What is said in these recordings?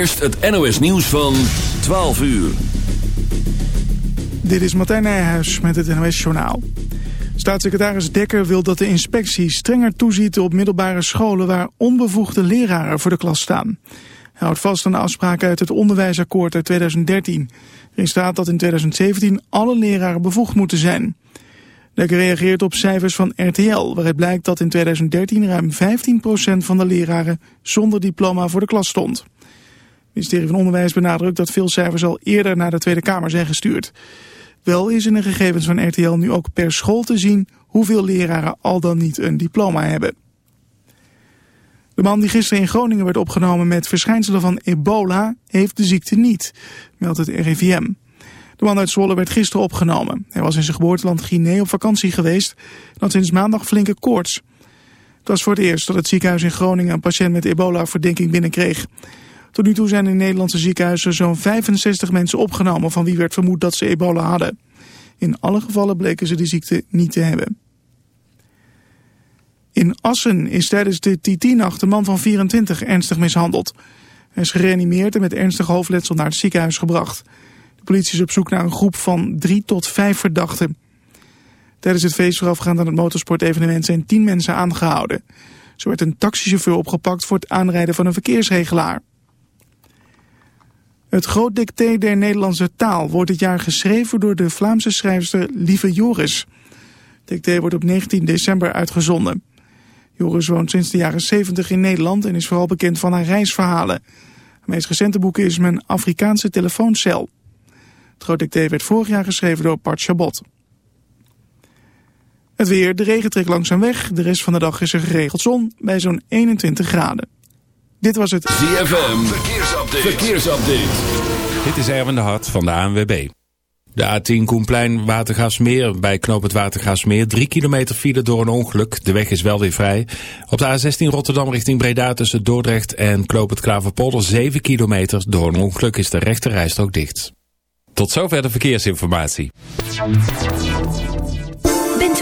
Eerst het NOS nieuws van 12 uur. Dit is Martijn Nijhuis met het NOS Journaal. Staatssecretaris Dekker wil dat de inspectie strenger toeziet op middelbare scholen waar onbevoegde leraren voor de klas staan. Hij houdt vast aan de afspraken uit het onderwijsakkoord uit 2013. Erin staat dat in 2017 alle leraren bevoegd moeten zijn. Dekker reageert op cijfers van RTL, waaruit blijkt dat in 2013 ruim 15% van de leraren zonder diploma voor de klas stond. Ministerie van Onderwijs benadrukt dat veel cijfers al eerder naar de Tweede Kamer zijn gestuurd. Wel is in de gegevens van RTL nu ook per school te zien hoeveel leraren al dan niet een diploma hebben. De man die gisteren in Groningen werd opgenomen met verschijnselen van ebola heeft de ziekte niet, meldt het RIVM. De man uit Zwolle werd gisteren opgenomen. Hij was in zijn geboorteland Guinea op vakantie geweest en had sinds maandag flinke koorts. Het was voor het eerst dat het ziekenhuis in Groningen een patiënt met ebola-verdenking binnenkreeg. Tot nu toe zijn in Nederlandse ziekenhuizen zo'n 65 mensen opgenomen van wie werd vermoed dat ze ebola hadden. In alle gevallen bleken ze de ziekte niet te hebben. In Assen is tijdens de TT-nacht een man van 24 ernstig mishandeld. Hij is gereanimeerd en met ernstig hoofdletsel naar het ziekenhuis gebracht. De politie is op zoek naar een groep van drie tot vijf verdachten. Tijdens het feest voorafgaand aan het motorsportevenement zijn tien mensen aangehouden. Zo werd een taxichauffeur opgepakt voor het aanrijden van een verkeersregelaar. Het groot dicté der Nederlandse taal wordt dit jaar geschreven door de Vlaamse schrijfster Lieve Joris. Het dicté wordt op 19 december uitgezonden. Joris woont sinds de jaren 70 in Nederland en is vooral bekend van haar reisverhalen. Haar meest recente boek is Mijn Afrikaanse telefooncel. Het groot dicté werd vorig jaar geschreven door Bart Chabot. Het weer, de regen trekt langzaam weg. De rest van de dag is er geregeld zon bij zo'n 21 graden. Dit was het ZFM Verkeersupdate. Verkeersupdate. Dit is Erwin de Hart van de ANWB. De A10 Koenplein Watergaasmeer bij knoop het Watergaasmeer. Drie kilometer file door een ongeluk. De weg is wel weer vrij. Op de A16 Rotterdam richting Breda tussen Dordrecht en knoop het Klaverpolder. 7 kilometer door een ongeluk is de rechte rijstrook dicht. Tot zover de verkeersinformatie.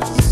house.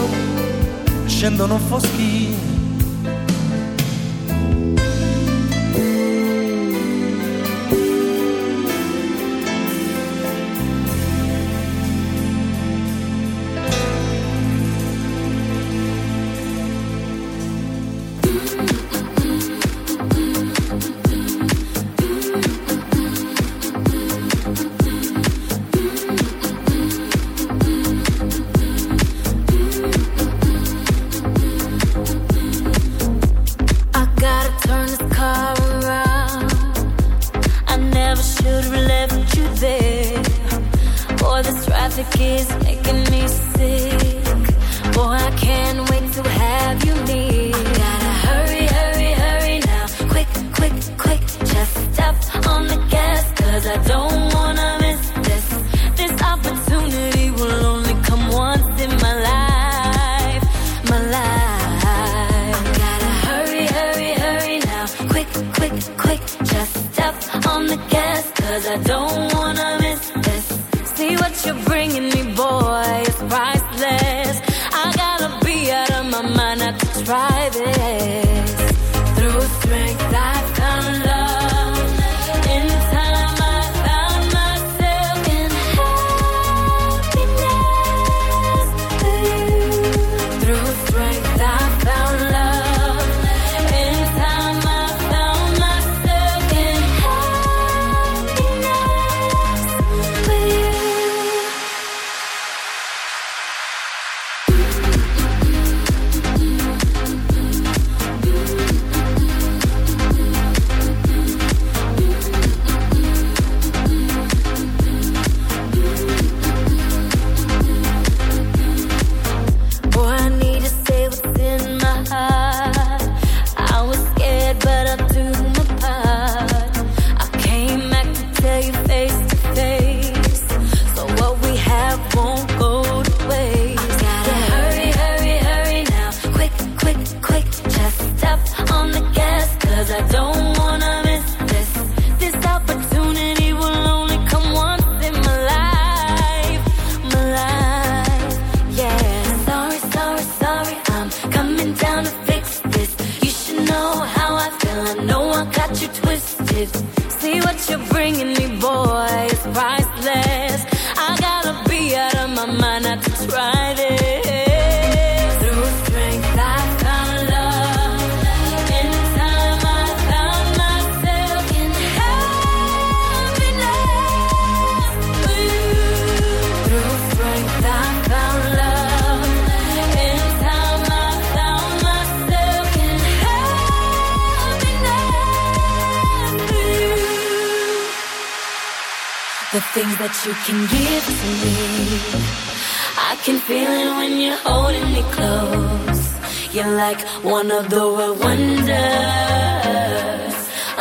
scendo non foschi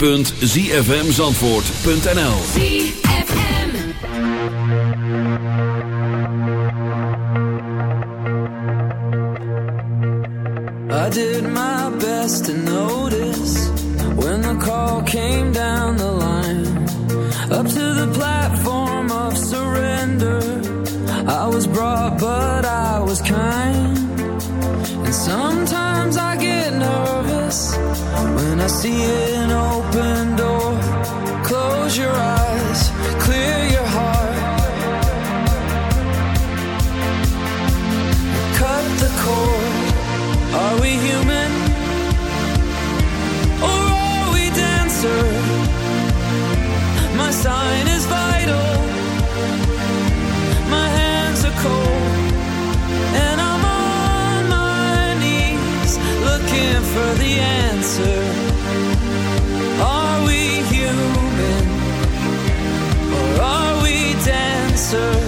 www.zfmzandvoort.nl answer.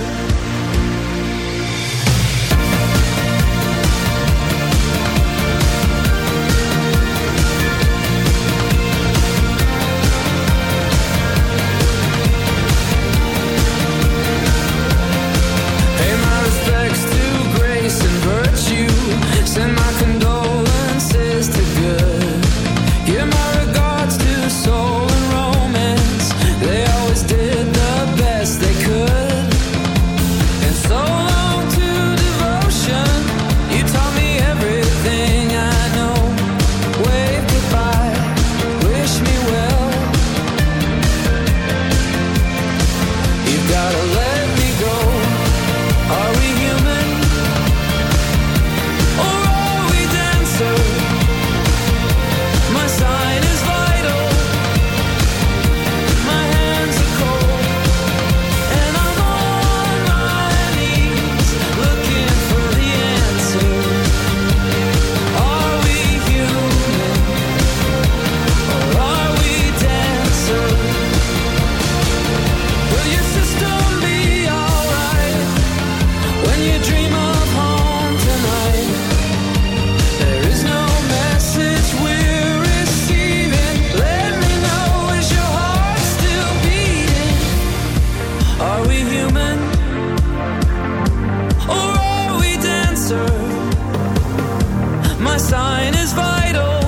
Sign is vital.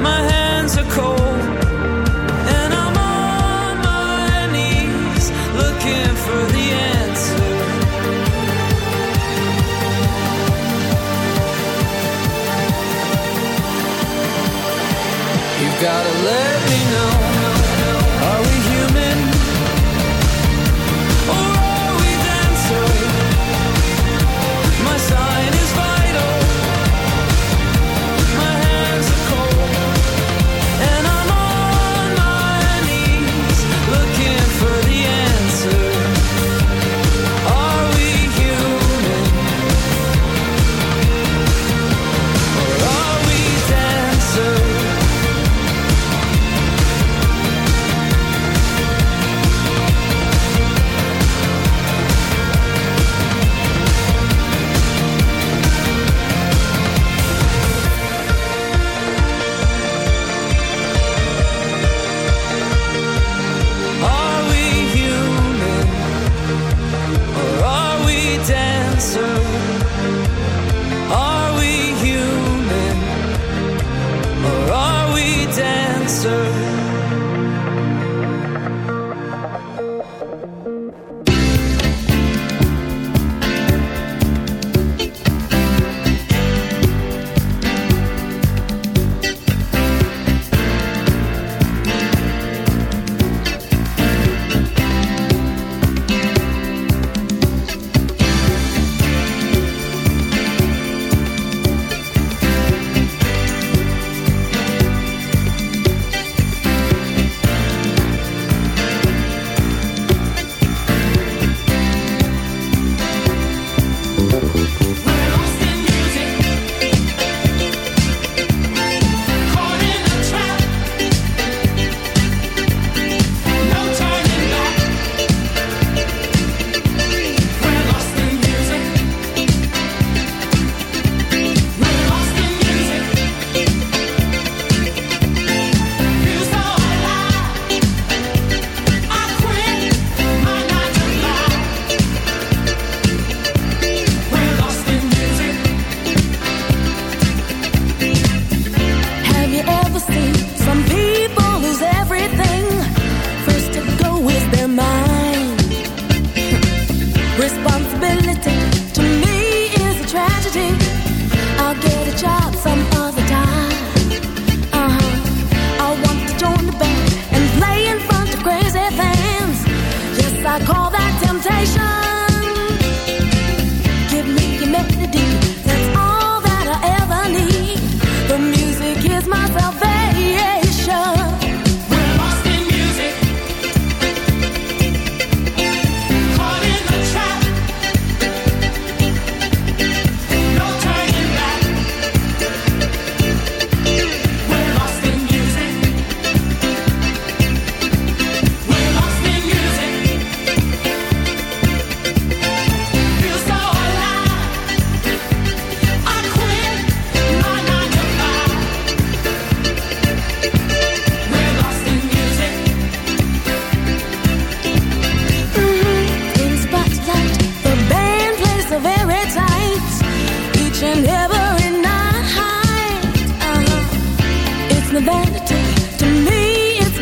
My hands are cold.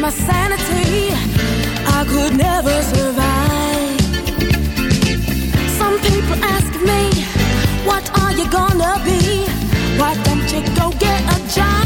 my sanity I could never survive Some people ask me What are you gonna be? Why don't you go get a job?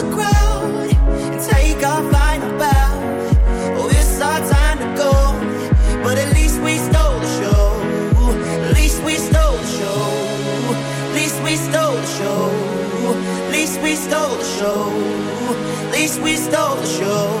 the we stole the show.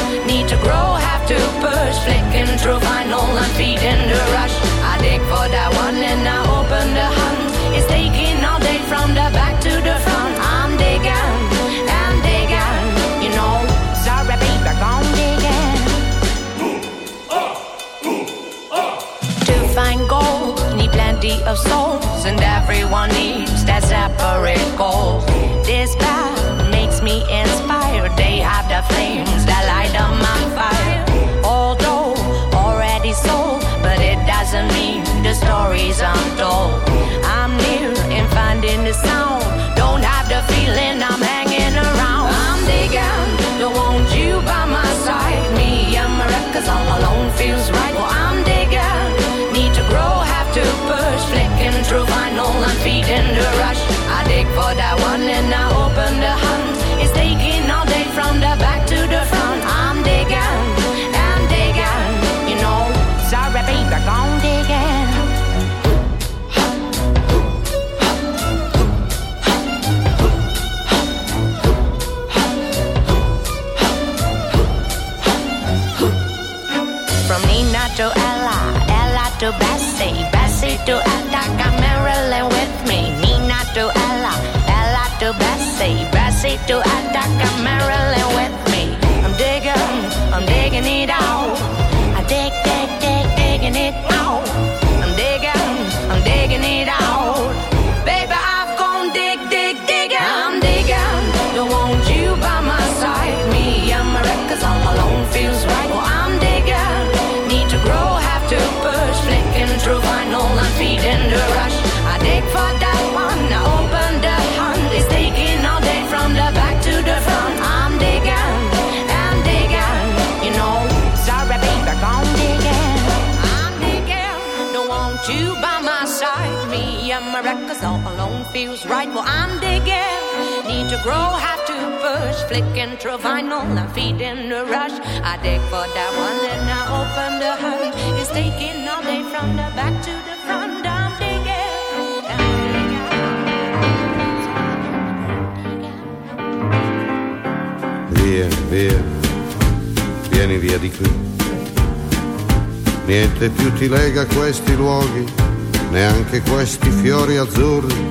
need to grow, have to push. Flicking through vinyl and feeding the rush. I dig for that one and I open the hunt. It's taking all day from the back to the front. I'm digging, I'm digging, you know. Sorry, baby, I'm digging. To find gold, need plenty of souls, and everyone needs that separate goal. This path makes me inspired. They have the flames that light up my fire. Although already sold, but it doesn't mean the stories untold. I'm near in finding the sound. Don't have the feeling I'm hanging around. I'm digging, don't want you by my side. Me and my records all alone feels right. Well, I'm digging, need to grow, have to push. Flicking through vinyl and feeding the do I, I, right. Well, I'm digging, need to grow, have to push. Flicking through vinyl and feeding the rush. I dig for that one, then I open the hunt. It's taking all day from the back to the front. I'm digging, I'm Via, via, vieni via di qui. Niente più ti lega questi luoghi, neanche questi fiori azzurri.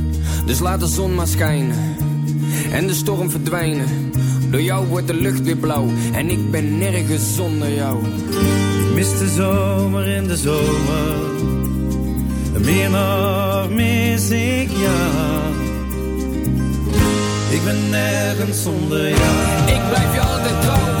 Dus laat de zon maar schijnen en de storm verdwijnen. Door jou wordt de lucht weer blauw en ik ben nergens zonder jou. Mis de zomer in de zomer. Meer nog mis ik jou. Ik ben nergens zonder jou. Ik blijf je altijd trouw,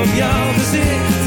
Op jouw gezicht.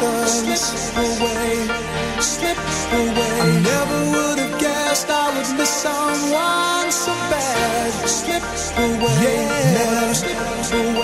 distance away, slip away. I never would have guessed I would miss someone so bad. Slip away, yeah. never slip away.